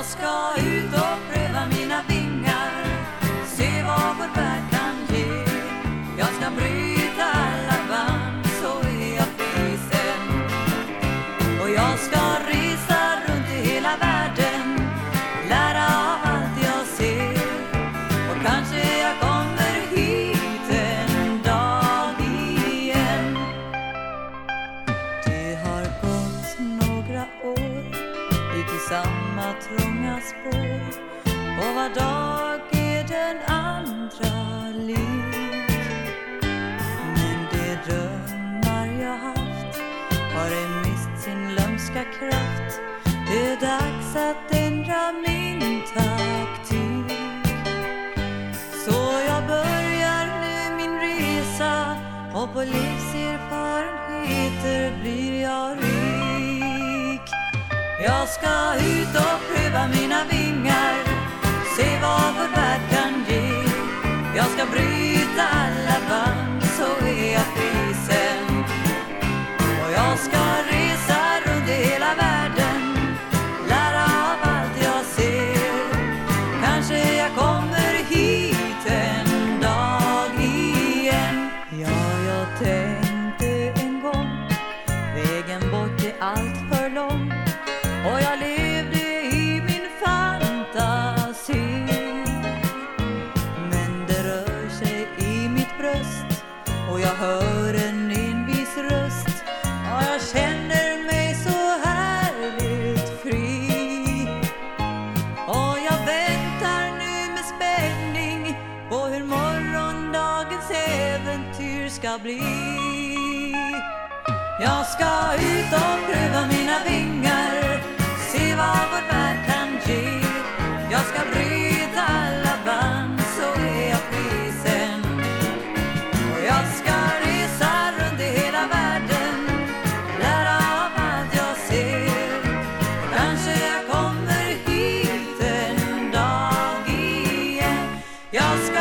jag ska ut och trånga spår och var dag är den andra lik. Men de drömmar jag haft har ej mist sin lömska kraft. Det är dags att ändra min taktik. Så jag börjar nu min resa och på livserfarenheter blir jag rik. Jag ska ut och pröva mina vingar. Se vad vår värld kan ge. Jag ska bry Och jag hör en envis röst Och jag känner mig så härligt fri och jag väntar nu med spänning på hur morgondagens äventyr ska bli. Jag ska ut och pröva mina Your sky